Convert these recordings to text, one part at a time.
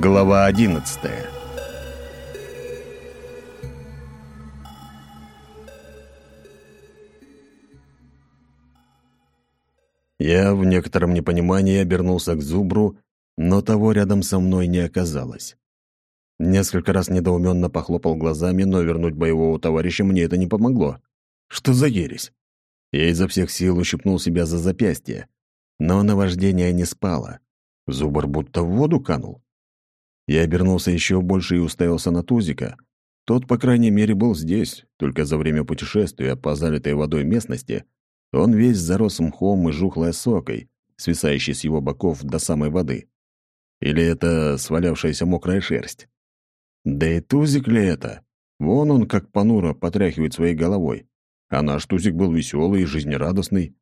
Глава одиннадцатая Я в некотором непонимании обернулся к зубру, но того рядом со мной не оказалось. Несколько раз недоуменно похлопал глазами, но вернуть боевого товарища мне это не помогло. Что за ересь? Я изо всех сил ущипнул себя за запястье, но наваждение не спало. Зубр будто в воду канул. Я обернулся еще больше и уставился на Тузика. Тот, по крайней мере, был здесь, только за время путешествия по залитой водой местности он весь зарос мхом и жухлой сокой, свисающей с его боков до самой воды. Или это свалявшаяся мокрая шерсть? Да и Тузик ли это? Вон он, как понуро, потряхивает своей головой. А наш Тузик был веселый и жизнерадостный.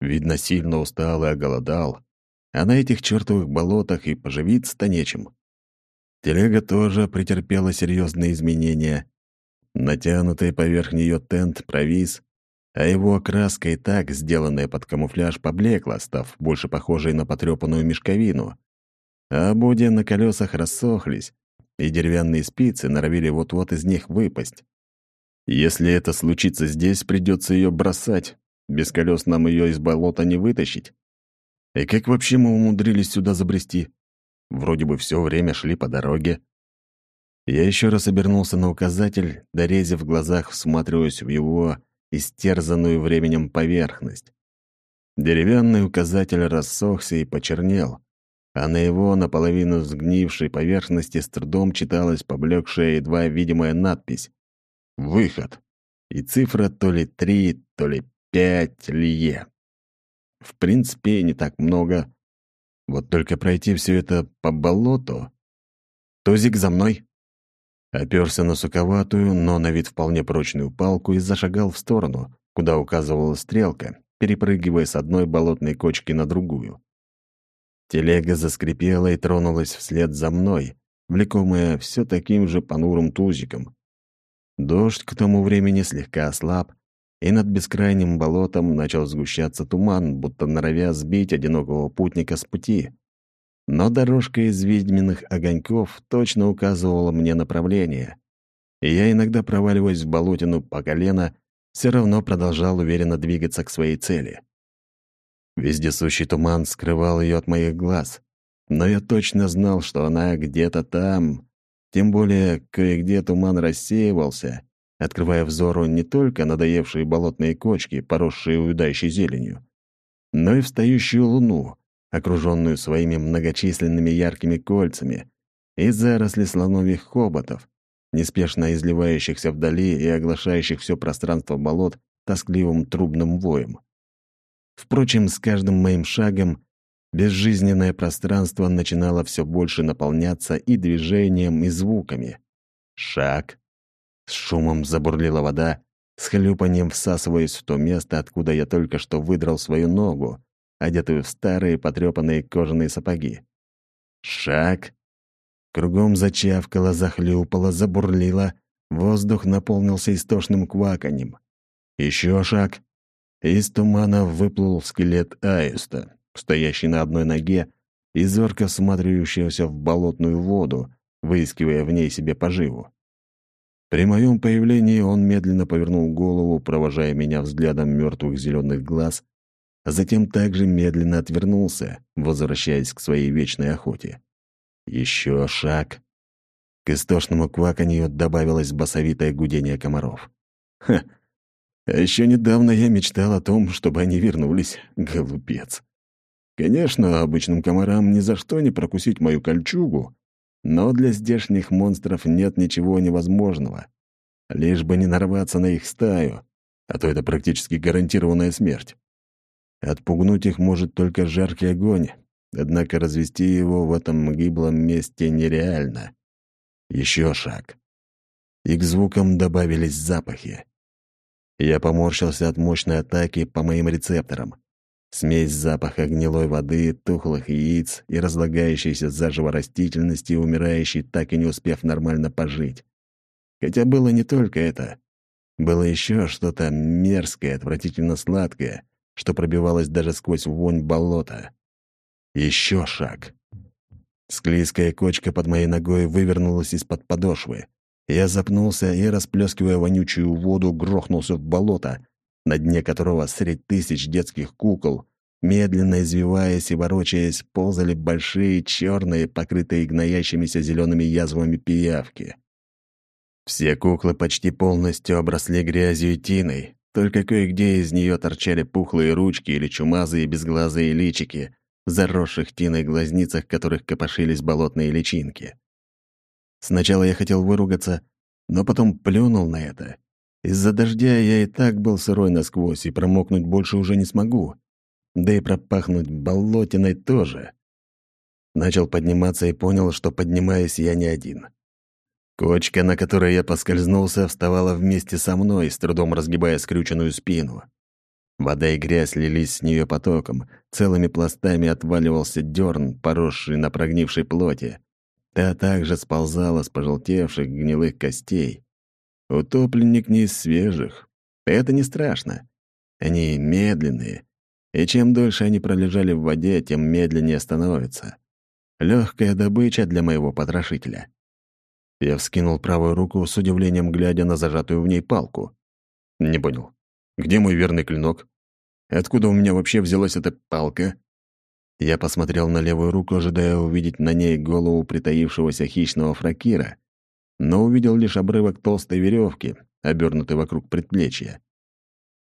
Видно, сильно устал и оголодал. А на этих чертовых болотах и поживиться-то нечем. Телега тоже претерпела серьезные изменения. Натянутый поверх нее тент провис, а его окраска и так, сделанная под камуфляж, поблекла, став больше похожей на потрепанную мешковину. А будя на колесах рассохлись, и деревянные спицы норовили вот-вот из них выпасть. Если это случится здесь, придется ее бросать. Без колес нам ее из болота не вытащить. И как вообще мы умудрились сюда забрести? Вроде бы все время шли по дороге. Я еще раз обернулся на указатель, дорезив в глазах, всматриваясь в его истерзанную временем поверхность. Деревянный указатель рассохся и почернел, а на его наполовину сгнившей поверхности с трудом читалась поблекшая едва видимая надпись «Выход» и цифра то ли три, то ли пять лье. В принципе, не так много, вот только пройти все это по болоту... «Тузик, за мной!» Оперся на суковатую, но на вид вполне прочную палку и зашагал в сторону, куда указывала стрелка, перепрыгивая с одной болотной кочки на другую. Телега заскрипела и тронулась вслед за мной, влекомая все таким же понурым тузиком. Дождь к тому времени слегка ослаб, и над бескрайним болотом начал сгущаться туман, будто норовя сбить одинокого путника с пути. Но дорожка из ведьминых огоньков точно указывала мне направление. И я, иногда проваливаясь в болотину по колено, все равно продолжал уверенно двигаться к своей цели. Вездесущий туман скрывал ее от моих глаз, но я точно знал, что она где-то там. Тем более, кое-где туман рассеивался, открывая взору не только надоевшие болотные кочки, поросшие увядающей зеленью, но и встающую луну, окруженную своими многочисленными яркими кольцами, и заросли слоновьих хоботов, неспешно изливающихся вдали и оглашающих все пространство болот тоскливым трубным воем. Впрочем, с каждым моим шагом безжизненное пространство начинало все больше наполняться и движением, и звуками. Шаг, с шумом забурлила вода, с хлюпанием всасываясь в то место, откуда я только что выдрал свою ногу, одетую в старые потрёпанные кожаные сапоги. Шаг. Кругом зачавкало, захлюпало, забурлило, воздух наполнился истошным кваканьем. Еще шаг. Из тумана выплыл скелет аиста, стоящий на одной ноге и зорко всматривающегося в болотную воду, выискивая в ней себе поживу. При моем появлении он медленно повернул голову, провожая меня взглядом мертвых зеленых глаз, а затем также медленно отвернулся, возвращаясь к своей вечной охоте. Еще шаг. К истошному кваканью добавилось басовитое гудение комаров. Ха! Еще недавно я мечтал о том, чтобы они вернулись, голубец. Конечно, обычным комарам ни за что не прокусить мою кольчугу, но для здешних монстров нет ничего невозможного. Лишь бы не нарваться на их стаю, а то это практически гарантированная смерть. Отпугнуть их может только жаркий огонь, однако развести его в этом гиблом месте нереально. Еще шаг. И к звукам добавились запахи. Я поморщился от мощной атаки по моим рецепторам. Смесь запаха гнилой воды, тухлых яиц и разлагающейся заживо растительности, умирающей, так и не успев нормально пожить. Хотя было не только это. Было еще что-то мерзкое, отвратительно сладкое, что пробивалось даже сквозь вонь болота. Еще шаг. Склизкая кочка под моей ногой вывернулась из-под подошвы. Я запнулся и, расплескивая вонючую воду, грохнулся в болото, на дне которого средь тысяч детских кукол, медленно извиваясь и ворочаясь, ползали большие, черные, покрытые гноящимися зелеными язвами пиявки. Все куклы почти полностью обросли грязью и тиной, только кое-где из нее торчали пухлые ручки или чумазые безглазые личики, в заросших тиной глазницах которых копошились болотные личинки. Сначала я хотел выругаться, но потом плюнул на это. Из-за дождя я и так был сырой насквозь, и промокнуть больше уже не смогу. Да и пропахнуть болотиной тоже. Начал подниматься и понял, что поднимаюсь я не один. Кочка, на которой я поскользнулся, вставала вместе со мной, с трудом разгибая скрюченную спину. Вода и грязь лились с нее потоком, целыми пластами отваливался дерн, поросший на прогнившей плоти. Та также сползала с пожелтевших гнилых костей. Утопленник не из свежих. Это не страшно. Они медленные, и чем дольше они пролежали в воде, тем медленнее становятся. Легкая добыча для моего потрошителя. Я вскинул правую руку с удивлением, глядя на зажатую в ней палку. Не понял. Где мой верный клинок? Откуда у меня вообще взялась эта палка? Я посмотрел на левую руку, ожидая увидеть на ней голову притаившегося хищного фракира, но увидел лишь обрывок толстой веревки, обернутый вокруг предплечья.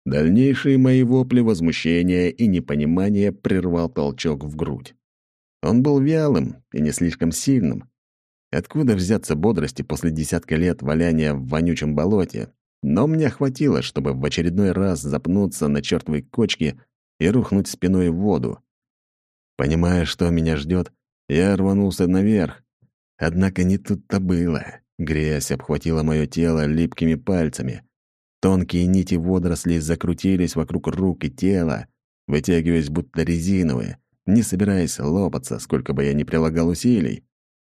Дальнейшие мои вопли возмущения и непонимания прервал толчок в грудь. Он был вялым и не слишком сильным. Откуда взяться бодрости после десятка лет валяния в вонючем болоте? Но мне хватило, чтобы в очередной раз запнуться на чертовой кочке и рухнуть спиной в воду. Понимая, что меня ждет, я рванулся наверх. Однако не тут-то было. Грязь обхватила мое тело липкими пальцами. Тонкие нити водорослей закрутились вокруг рук и тела, вытягиваясь будто резиновые, не собираясь лопаться, сколько бы я ни прилагал усилий.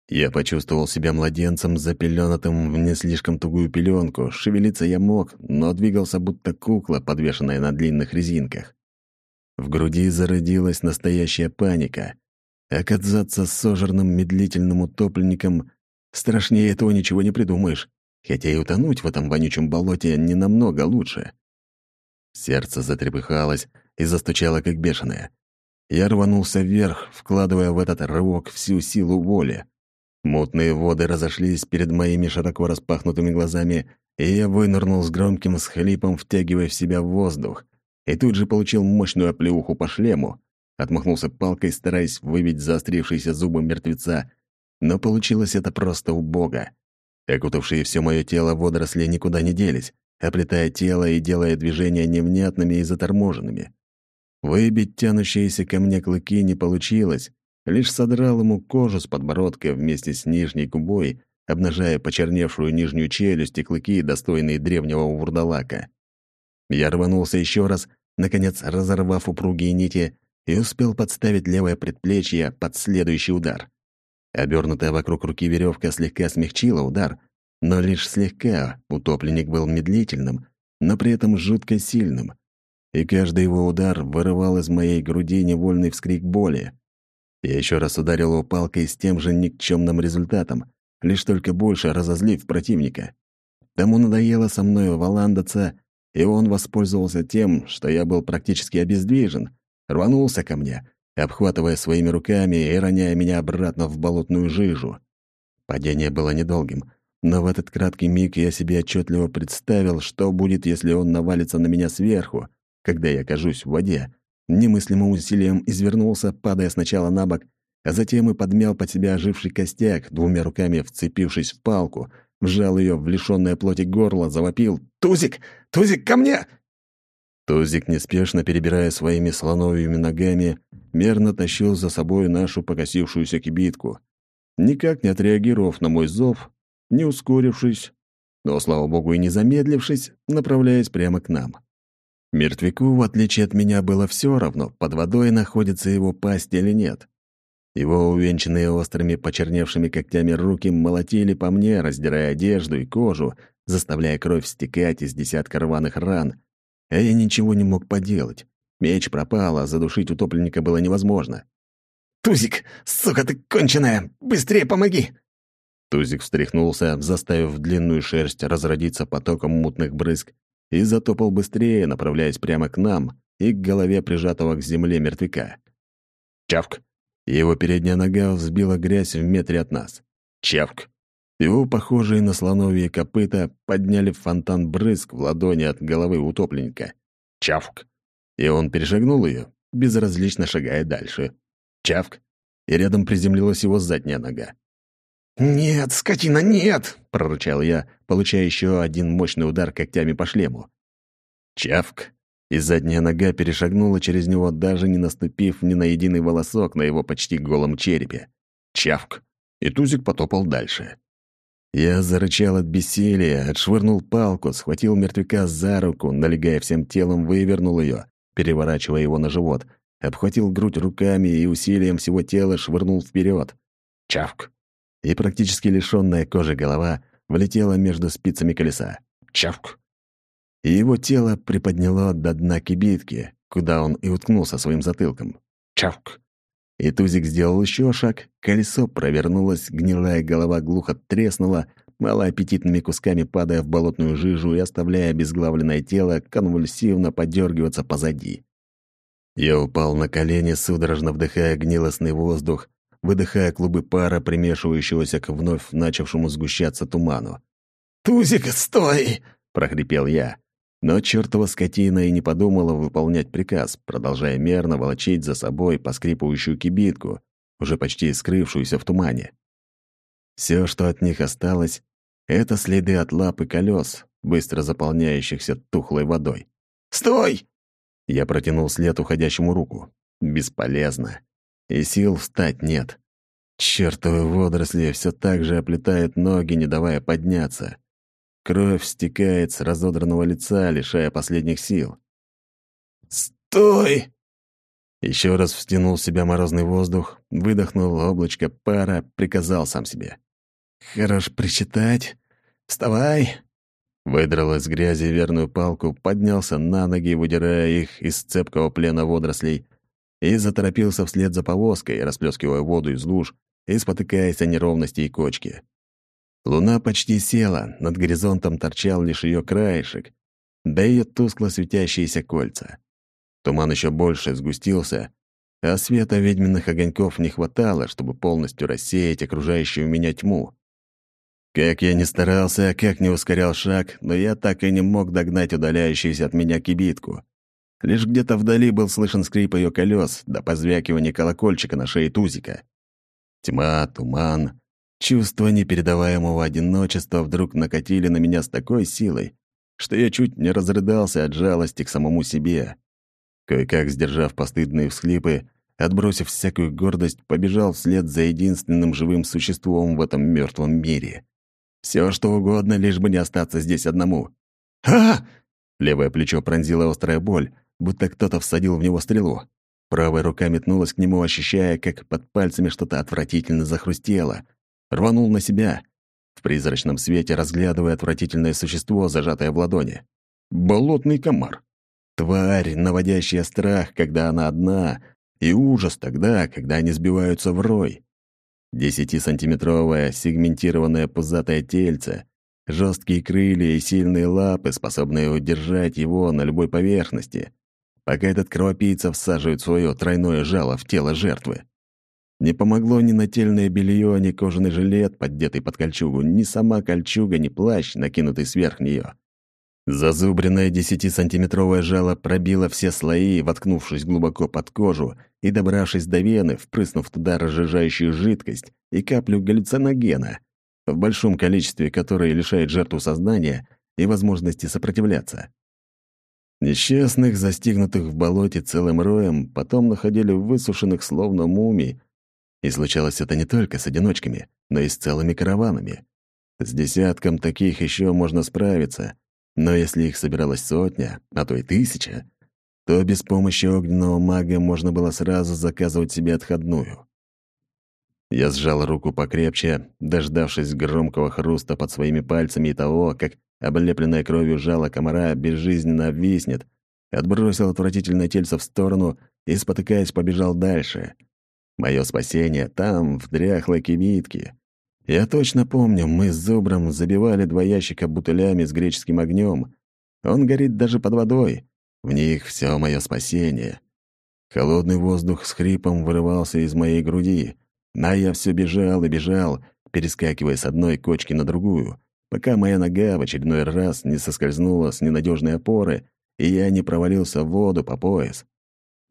Я почувствовал себя младенцем, запеленатым в не слишком тугую пеленку. Шевелиться я мог, но двигался будто кукла, подвешенная на длинных резинках. В груди зародилась настоящая паника. Оказаться сожранным медлительным утопленником страшнее этого ничего не придумаешь, хотя и утонуть в этом вонючем болоте не намного лучше. Сердце затрепыхалось и застучало, как бешеное. Я рванулся вверх, вкладывая в этот рывок всю силу воли. Мутные воды разошлись перед моими широко распахнутыми глазами, и я вынырнул с громким схлипом, втягивая в себя воздух и тут же получил мощную оплеуху по шлему, отмахнулся палкой, стараясь выбить заострившиеся зубы мертвеца, но получилось это просто убого. Окутавшие все мое тело водоросли никуда не делись, оплетая тело и делая движения невнятными и заторможенными. Выбить тянущиеся ко мне клыки не получилось, лишь содрал ему кожу с подбородка вместе с нижней губой, обнажая почерневшую нижнюю челюсть и клыки, достойные древнего вурдалака. Я рванулся еще раз, наконец разорвав упругие нити, и успел подставить левое предплечье под следующий удар. Обернутая вокруг руки веревка слегка смягчила удар, но лишь слегка утопленник был медлительным, но при этом жутко сильным. И каждый его удар вырывал из моей груди невольный вскрик боли. Я еще раз ударил его палкой с тем же никчемным результатом, лишь только больше разозлив противника. Тому надоело со мной валандаться, и он воспользовался тем, что я был практически обездвижен, рванулся ко мне, обхватывая своими руками и роняя меня обратно в болотную жижу. Падение было недолгим, но в этот краткий миг я себе отчетливо представил, что будет, если он навалится на меня сверху, когда я окажусь в воде. Немыслимым усилием извернулся, падая сначала на бок, а затем и подмял под себя оживший костяк, двумя руками вцепившись в палку — вжал ее в лишённое плоти горло, завопил «Тузик! Тузик, ко мне!» Тузик, неспешно перебирая своими слоновьими ногами, мерно тащил за собой нашу покосившуюся кибитку, никак не отреагировав на мой зов, не ускорившись, но, слава богу, и не замедлившись, направляясь прямо к нам. Мертвяку, в отличие от меня, было все равно, под водой находится его пасть или нет. Его увенчанные острыми почерневшими когтями руки молотили по мне, раздирая одежду и кожу, заставляя кровь стекать из десятка рваных ран. А я ничего не мог поделать. Меч пропал, а задушить утопленника было невозможно. Тузик, сука ты конченая! Быстрее помоги!» Тузик встряхнулся, заставив длинную шерсть разродиться потоком мутных брызг, и затопал быстрее, направляясь прямо к нам и к голове прижатого к земле мертвяка. Чавк! Его передняя нога взбила грязь в метре от нас. Чавк! Его похожие на слоновье копыта подняли фонтан брызг в ладони от головы утопленника. Чавк! И он перешагнул ее, безразлично шагая дальше. Чавк! И рядом приземлилась его задняя нога. «Нет, скотина, нет!» — прорычал я, получая еще один мощный удар когтями по шлему. Чавк! И задняя нога перешагнула через него, даже не наступив ни на единый волосок на его почти голом черепе. Чавк! И Тузик потопал дальше. Я зарычал от бессилия, отшвырнул палку, схватил мертвяка за руку, налегая всем телом, вывернул ее, переворачивая его на живот, обхватил грудь руками и усилием всего тела швырнул вперед. Чавк! и практически лишённая кожи голова влетела между спицами колеса. Чавк! И его тело приподняло до дна кибитки, куда он и уткнулся своим затылком. Чавк! И Тузик сделал еще шаг, колесо провернулось, гнилая голова глухо треснула, малоаппетитными кусками падая в болотную жижу и оставляя обезглавленное тело конвульсивно подергиваться позади. Я упал на колени, судорожно вдыхая гнилостный воздух, выдыхая клубы пара, примешивающегося к вновь начавшему сгущаться туману. «Тузик, стой!» — прохрипел я. Но чертова скотина и не подумала выполнять приказ, продолжая мерно волочить за собой поскрипывающую кибитку, уже почти скрывшуюся в тумане. Все, что от них осталось, — это следы от лап и колес, быстро заполняющихся тухлой водой. «Стой!» Я протянул след уходящему руку. Бесполезно и сил встать нет. Чёртовы водоросли все так же оплетают ноги, не давая подняться. Кровь стекает с разодранного лица, лишая последних сил. «Стой!» Еще раз втянул в себя морозный воздух, выдохнул облачко пара, приказал сам себе. «Хорош причитать. Вставай!» Выдрал из грязи верную палку, поднялся на ноги, выдирая их из цепкого плена водорослей, и заторопился вслед за повозкой, расплескивая воду из луж и спотыкаясь о неровности и кочки. Луна почти села, над горизонтом торчал лишь ее краешек, да ее тускло светящиеся кольца. Туман еще больше сгустился, а света ведьминых огоньков не хватало, чтобы полностью рассеять окружающую меня тьму. Как я ни старался, как не ускорял шаг, но я так и не мог догнать удаляющуюся от меня кибитку. Лишь где-то вдали был слышен скрип ее колес до позвякивания колокольчика на шее Тузика. Тьма, туман, чувство непередаваемого одиночества вдруг накатили на меня с такой силой, что я чуть не разрыдался от жалости к самому себе. Кое-как сдержав постыдные всхлипы, отбросив всякую гордость, побежал вслед за единственным живым существом в этом мертвом мире. Все что угодно, лишь бы не остаться здесь одному. а Левое плечо пронзила острая боль, будто кто-то всадил в него стрелу. Правая рука метнулась к нему, ощущая, как под пальцами что-то отвратительно захрустело. Рванул на себя, в призрачном свете разглядывая отвратительное существо, зажатое в ладони. Болотный комар. Тварь, наводящая страх, когда она одна, и ужас тогда, когда они сбиваются в рой. Десятисантиметровое сегментированное пузатое тельце, жесткие крылья и сильные лапы, способные удержать его на любой поверхности пока этот кровопийца всаживает свое тройное жало в тело жертвы. Не помогло ни нательное белье, ни кожаный жилет, поддетый под кольчугу, ни сама кольчуга, ни плащ, накинутый сверх нее. Зазубренное десятисантиметровое жало пробило все слои, воткнувшись глубоко под кожу и добравшись до вены, впрыснув туда разжижающую жидкость и каплю галлюциногена, в большом количестве которое лишает жертву сознания и возможности сопротивляться. Несчастных, застигнутых в болоте целым роем, потом находили высушенных словно мумий. И случалось это не только с одиночками, но и с целыми караванами. С десятком таких еще можно справиться, но если их собиралась сотня, а то и тысяча, то без помощи огненного мага можно было сразу заказывать себе отходную. Я сжал руку покрепче, дождавшись громкого хруста под своими пальцами и того, как облепленная кровью жало комара безжизненно обвиснет, отбросил отвратительное тельце в сторону и, спотыкаясь, побежал дальше. Мое спасение там, в дряхлой кибитке. Я точно помню, мы с Зубром забивали два ящика бутылями с греческим огнем. Он горит даже под водой. В них все мое спасение. Холодный воздух с хрипом вырывался из моей груди, а я все бежал и бежал, перескакивая с одной кочки на другую, пока моя нога в очередной раз не соскользнула с ненадежной опоры, и я не провалился в воду по пояс.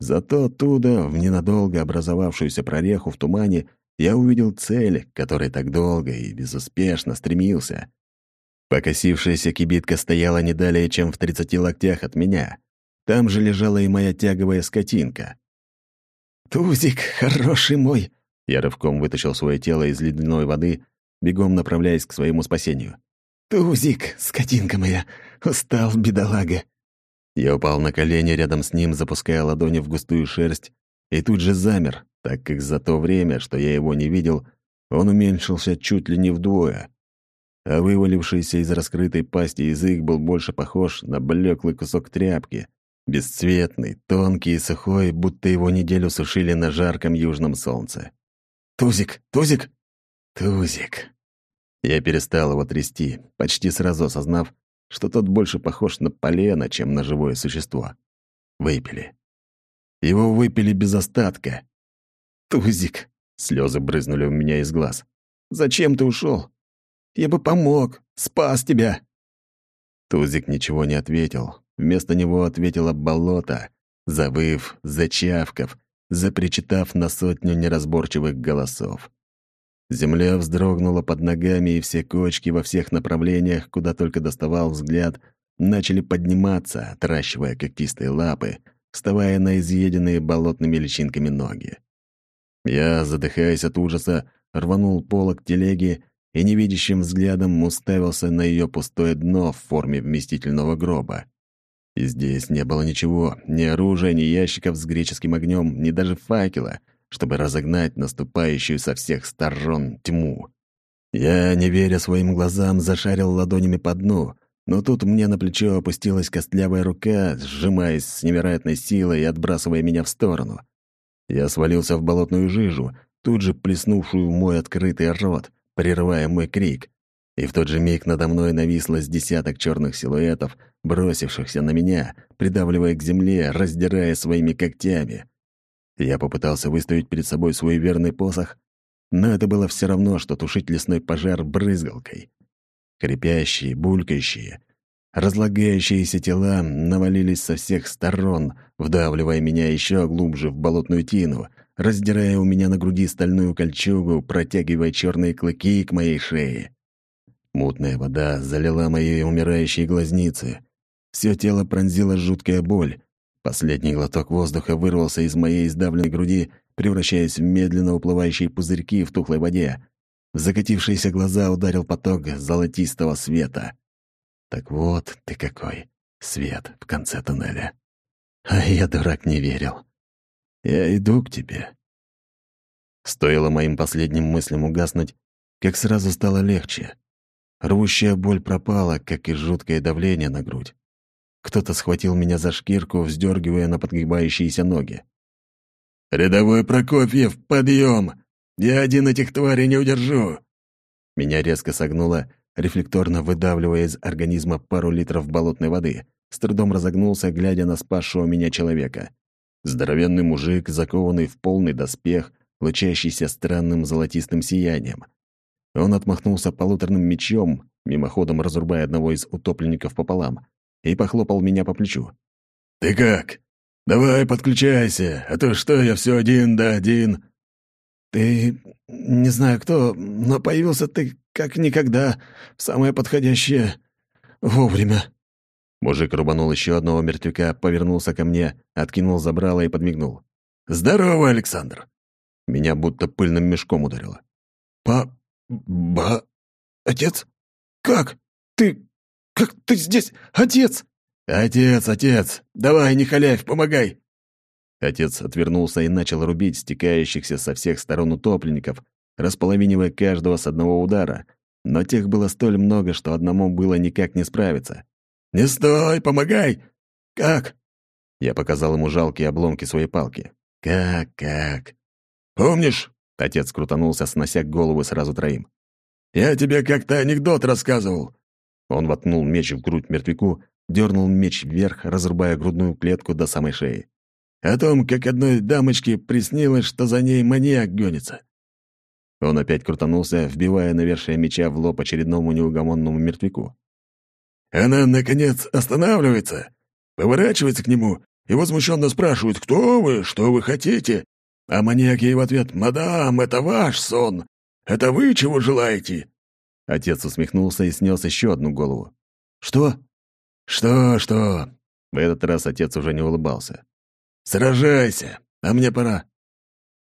Зато оттуда, в ненадолго образовавшуюся прореху в тумане, я увидел цель, к которой так долго и безуспешно стремился. Покосившаяся кибитка стояла не далее, чем в тридцати локтях от меня. Там же лежала и моя тяговая скотинка. «Тузик, хороший мой!» Я рывком вытащил свое тело из ледяной воды, бегом направляясь к своему спасению. «Тузик, скотинка моя, устал, бедолага!» Я упал на колени рядом с ним, запуская ладони в густую шерсть, и тут же замер, так как за то время, что я его не видел, он уменьшился чуть ли не вдвое. А вывалившийся из раскрытой пасти язык был больше похож на блеклый кусок тряпки, бесцветный, тонкий и сухой, будто его неделю сушили на жарком южном солнце. «Тузик! Тузик!» «Тузик!» Я перестал его трясти, почти сразу осознав, что тот больше похож на полено, чем на живое существо. Выпили. Его выпили без остатка. «Тузик!» — слезы брызнули у меня из глаз. «Зачем ты ушел? Я бы помог, спас тебя!» Тузик ничего не ответил. Вместо него ответило болото, завыв, зачавков, запричитав на сотню неразборчивых голосов. Земля вздрогнула под ногами, и все кочки во всех направлениях, куда только доставал взгляд, начали подниматься, отращивая когтистые лапы, вставая на изъеденные болотными личинками ноги. Я, задыхаясь от ужаса, рванул полок телеги и невидящим взглядом уставился на ее пустое дно в форме вместительного гроба. И здесь не было ничего, ни оружия, ни ящиков с греческим огнем, ни даже факела — чтобы разогнать наступающую со всех сторон тьму. Я, не веря своим глазам, зашарил ладонями по дну, но тут мне на плечо опустилась костлявая рука, сжимаясь с невероятной силой и отбрасывая меня в сторону. Я свалился в болотную жижу, тут же плеснувшую в мой открытый рот, прерывая мой крик. И в тот же миг надо мной нависло с десяток черных силуэтов, бросившихся на меня, придавливая к земле, раздирая своими когтями. Я попытался выставить перед собой свой верный посох, но это было все равно, что тушить лесной пожар брызгалкой. Крепящие, булькающие, разлагающиеся тела навалились со всех сторон, вдавливая меня еще глубже в болотную тину, раздирая у меня на груди стальную кольчугу, протягивая черные клыки к моей шее. Мутная вода залила мои умирающие глазницы. Все тело пронзила жуткая боль, Последний глоток воздуха вырвался из моей сдавленной груди, превращаясь в медленно уплывающие пузырьки в тухлой воде. В закатившиеся глаза ударил поток золотистого света. Так вот ты какой, свет в конце туннеля. А я, дурак, не верил. Я иду к тебе. Стоило моим последним мыслям угаснуть, как сразу стало легче. Рвущая боль пропала, как и жуткое давление на грудь. Кто-то схватил меня за шкирку, вздергивая на подгибающиеся ноги. «Рядовой Прокофьев, подъем! Я один этих тварей не удержу!» Меня резко согнуло, рефлекторно выдавливая из организма пару литров болотной воды. С трудом разогнулся, глядя на спасшего меня человека. Здоровенный мужик, закованный в полный доспех, лучащийся странным золотистым сиянием. Он отмахнулся полуторным мечом, мимоходом разрубая одного из утопленников пополам, и похлопал меня по плечу. «Ты как? Давай подключайся, а то что я все один да один». «Ты... не знаю кто, но появился ты как никогда, в самое подходящее... вовремя». Мужик рубанул еще одного мертвяка, повернулся ко мне, откинул забрало и подмигнул. «Здорово, Александр!» Меня будто пыльным мешком ударило. «Па... ба... отец? Как? Ты... «Как ты здесь? Отец!» «Отец, отец! Давай, не халявь, помогай!» Отец отвернулся и начал рубить стекающихся со всех сторон утопленников, располовинивая каждого с одного удара, но тех было столь много, что одному было никак не справиться. «Не стой, помогай! Как?» Я показал ему жалкие обломки своей палки. «Как, как?» Помнишь?» Отец крутанулся, снося головы сразу троим. «Я тебе как-то анекдот рассказывал». Он воткнул меч в грудь мертвяку, дернул меч вверх, разрубая грудную клетку до самой шеи. «О том, как одной дамочке приснилось, что за ней маньяк гонится». Он опять крутанулся, вбивая навершие меча в лоб очередному неугомонному мертвяку. Она, наконец, останавливается, поворачивается к нему и возмущенно спрашивает, «Кто вы? Что вы хотите?» А маньяк ей в ответ, «Мадам, это ваш сон. Это вы чего желаете?» Отец усмехнулся и снес еще одну голову. «Что?» «Что, что?» В этот раз отец уже не улыбался. «Сражайся, а мне пора».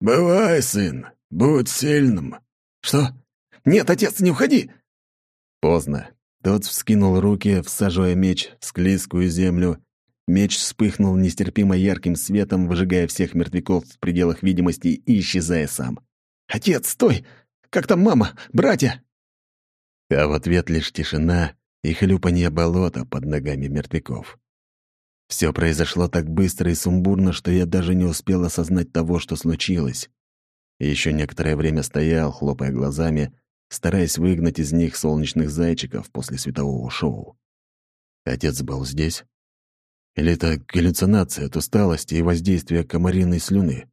«Бывай, сын, будь сильным». «Что?» «Нет, отец, не уходи!» Поздно. Тот вскинул руки, всаживая меч в склизкую землю. Меч вспыхнул нестерпимо ярким светом, выжигая всех мертвяков в пределах видимости и исчезая сам. «Отец, стой! Как там мама? Братья?» А в ответ лишь тишина и хлюпанье болота под ногами мертвяков. Все произошло так быстро и сумбурно, что я даже не успел осознать того, что случилось. Еще некоторое время стоял, хлопая глазами, стараясь выгнать из них солнечных зайчиков после светового шоу. Отец был здесь? Или это галлюцинация от усталости и воздействия комариной слюны?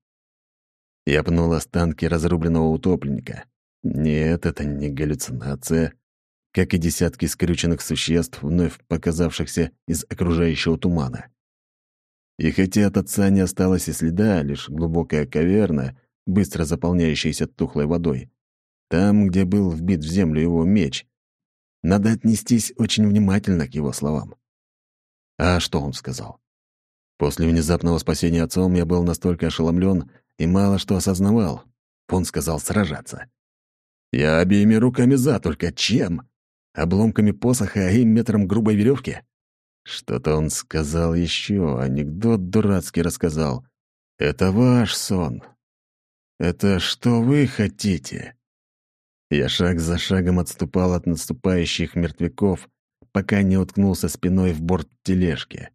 Я пнул останки разрубленного утопленника. Нет, это не галлюцинация, как и десятки скрюченных существ, вновь показавшихся из окружающего тумана. И хотя от отца не осталось и следа, лишь глубокая каверна, быстро заполняющаяся тухлой водой, там, где был вбит в землю его меч. Надо отнестись очень внимательно к его словам. А что он сказал? После внезапного спасения отцом я был настолько ошеломлен и мало что осознавал. Он сказал сражаться. Я обеими руками за, только чем? Обломками посоха и метром грубой веревки? Что-то он сказал еще, анекдот дурацкий рассказал. Это ваш сон. Это что вы хотите? Я шаг за шагом отступал от наступающих мертвяков, пока не уткнулся спиной в борт тележки.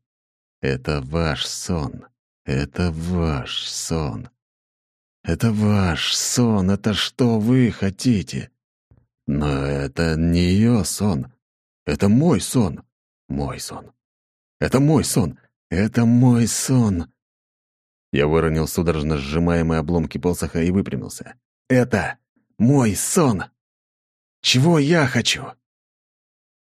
Это ваш сон. Это ваш сон. Это ваш сон. Это что вы хотите? Но это не ее сон. Это мой сон. Мой сон. Это мой сон. Это мой сон. Я выронил судорожно сжимаемые обломки посоха и выпрямился. Это мой сон. Чего я хочу?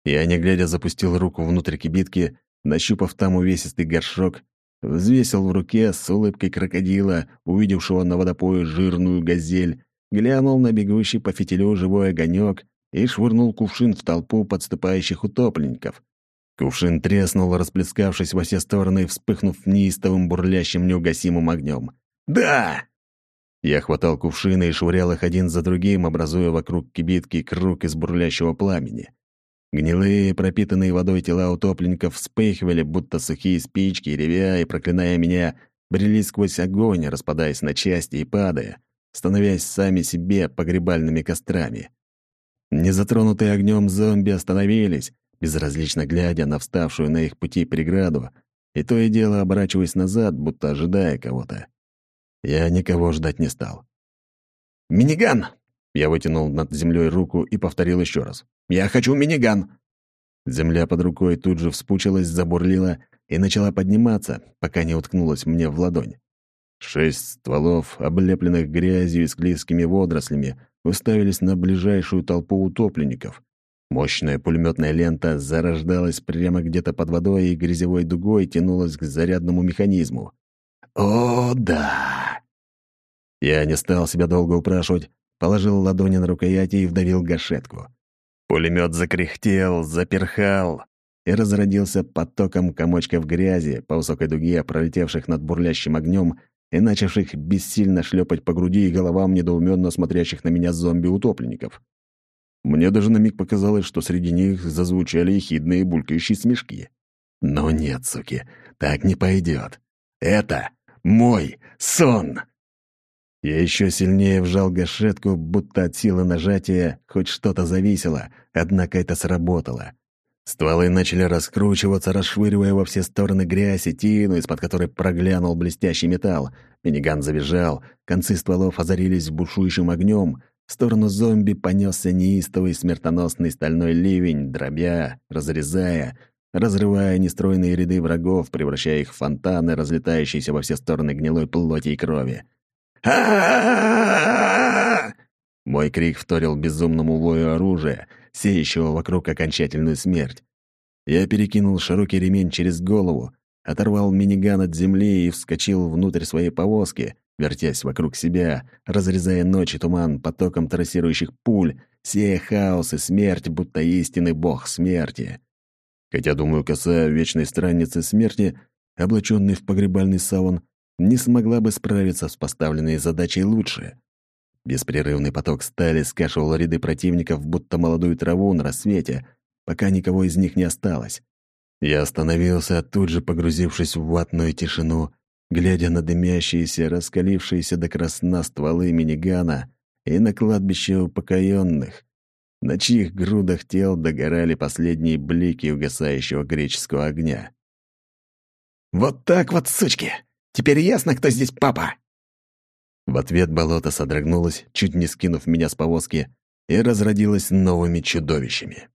Я, не глядя, запустил руку внутрь кибитки, нащупав там увесистый горшок, взвесил в руке с улыбкой крокодила, увидевшего на водопое жирную газель, глянул на бегущий по фитилю живой огонек и швырнул кувшин в толпу подступающих утопленников. Кувшин треснул, расплескавшись во все стороны вспыхнув неистовым бурлящим неугасимым огнем. «Да!» Я хватал кувшины и швырял их один за другим, образуя вокруг кибитки круг из бурлящего пламени. Гнилые, пропитанные водой тела утопленников вспыхивали, будто сухие спички, ревя и проклиная меня, брели сквозь огонь, распадаясь на части и падая, становясь сами себе погребальными кострами. Незатронутые огнем зомби остановились, безразлично глядя на вставшую на их пути преграду, и то и дело оборачиваясь назад, будто ожидая кого-то. Я никого ждать не стал. «Миниган!» Я вытянул над землей руку и повторил еще раз. «Я хочу миниган!» Земля под рукой тут же вспучилась, забурлила и начала подниматься, пока не уткнулась мне в ладонь. Шесть стволов, облепленных грязью и склизкими водорослями, уставились на ближайшую толпу утопленников. Мощная пулеметная лента зарождалась прямо где-то под водой и грязевой дугой тянулась к зарядному механизму. «О, да!» Я не стал себя долго упрашивать, положил ладони на рукояти и вдавил гашетку. Пулемет закряхтел, заперхал и разродился потоком комочков грязи по высокой дуге, пролетевших над бурлящим огнем и начавших бессильно шлепать по груди и головам недоуменно смотрящих на меня зомби-утопленников. Мне даже на миг показалось, что среди них зазвучали ехидные булькающие смешки. Но нет, суки, так не пойдет. Это мой сон!» Я еще сильнее вжал гашетку, будто от силы нажатия хоть что-то зависело, однако это сработало. Стволы начали раскручиваться, расшвыривая во все стороны грязь и тину, из-под которой проглянул блестящий металл. Миниган завизжал, концы стволов озарились бушующим огнем, в сторону зомби понесся неистовый смертоносный стальной ливень, дробя, разрезая, разрывая нестроенные ряды врагов, превращая их в фонтаны, разлетающиеся во все стороны гнилой плоти и крови. Мой крик вторил безумному вою оружия, сеющего вокруг окончательную смерть. Я перекинул широкий ремень через голову, оторвал миниган от земли и вскочил внутрь своей повозки, вертясь вокруг себя, разрезая ночь и туман потоком трассирующих пуль, сея хаос и смерть, будто истинный бог смерти. Хотя, думаю, коса вечной странницы смерти, облаченный в погребальный саван, не смогла бы справиться с поставленной задачей лучше. Беспрерывный поток стали скашивал ряды противников, будто молодую траву на рассвете, пока никого из них не осталось. Я остановился, тут же погрузившись в ватную тишину, глядя на дымящиеся, раскалившиеся до красна стволы минигана и на кладбище упокоенных, на чьих грудах тел догорали последние блики угасающего греческого огня. «Вот так вот, сучки! Теперь ясно, кто здесь папа!» В ответ болото содрогнулось, чуть не скинув меня с повозки, и разродилось новыми чудовищами.